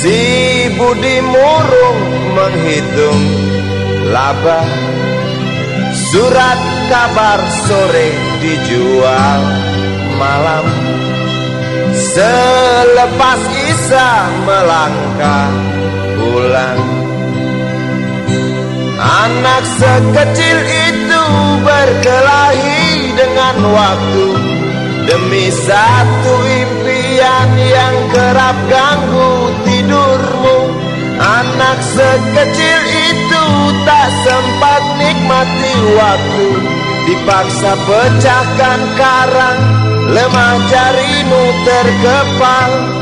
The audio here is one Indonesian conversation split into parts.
Si Budi murung menghitung laba Surat kabar sore dijual malam. Selepas Isa melangkah pulang Anak sekecil itu berkelahi dengan waktu. Demi satu impian yang kerap ganggu Anak sekecil itu tak sempat nikmati waktu. Dipaksa pecahkan karang Lemah jarimu terkepal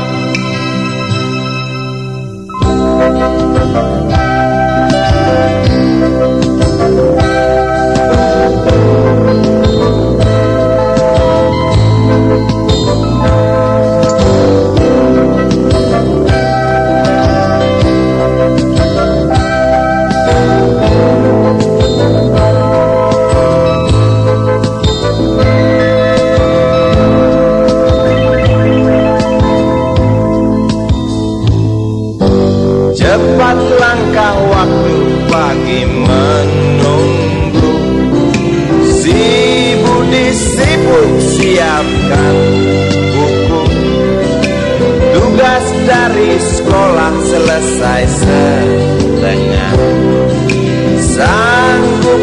dari sekolah selesai setengah. Sanggup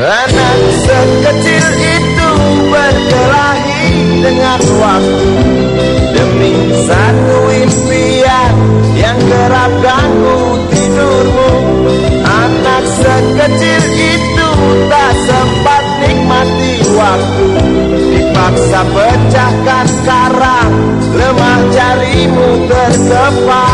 Anak sekecil itu berkelahi dengan waktu. Demi satu impian yang kerap ganggu tidurmu. Anak sekecil itu tak sempat nikmati waktu. Dipaksa pecahkan karang Lemah jarimu terkepal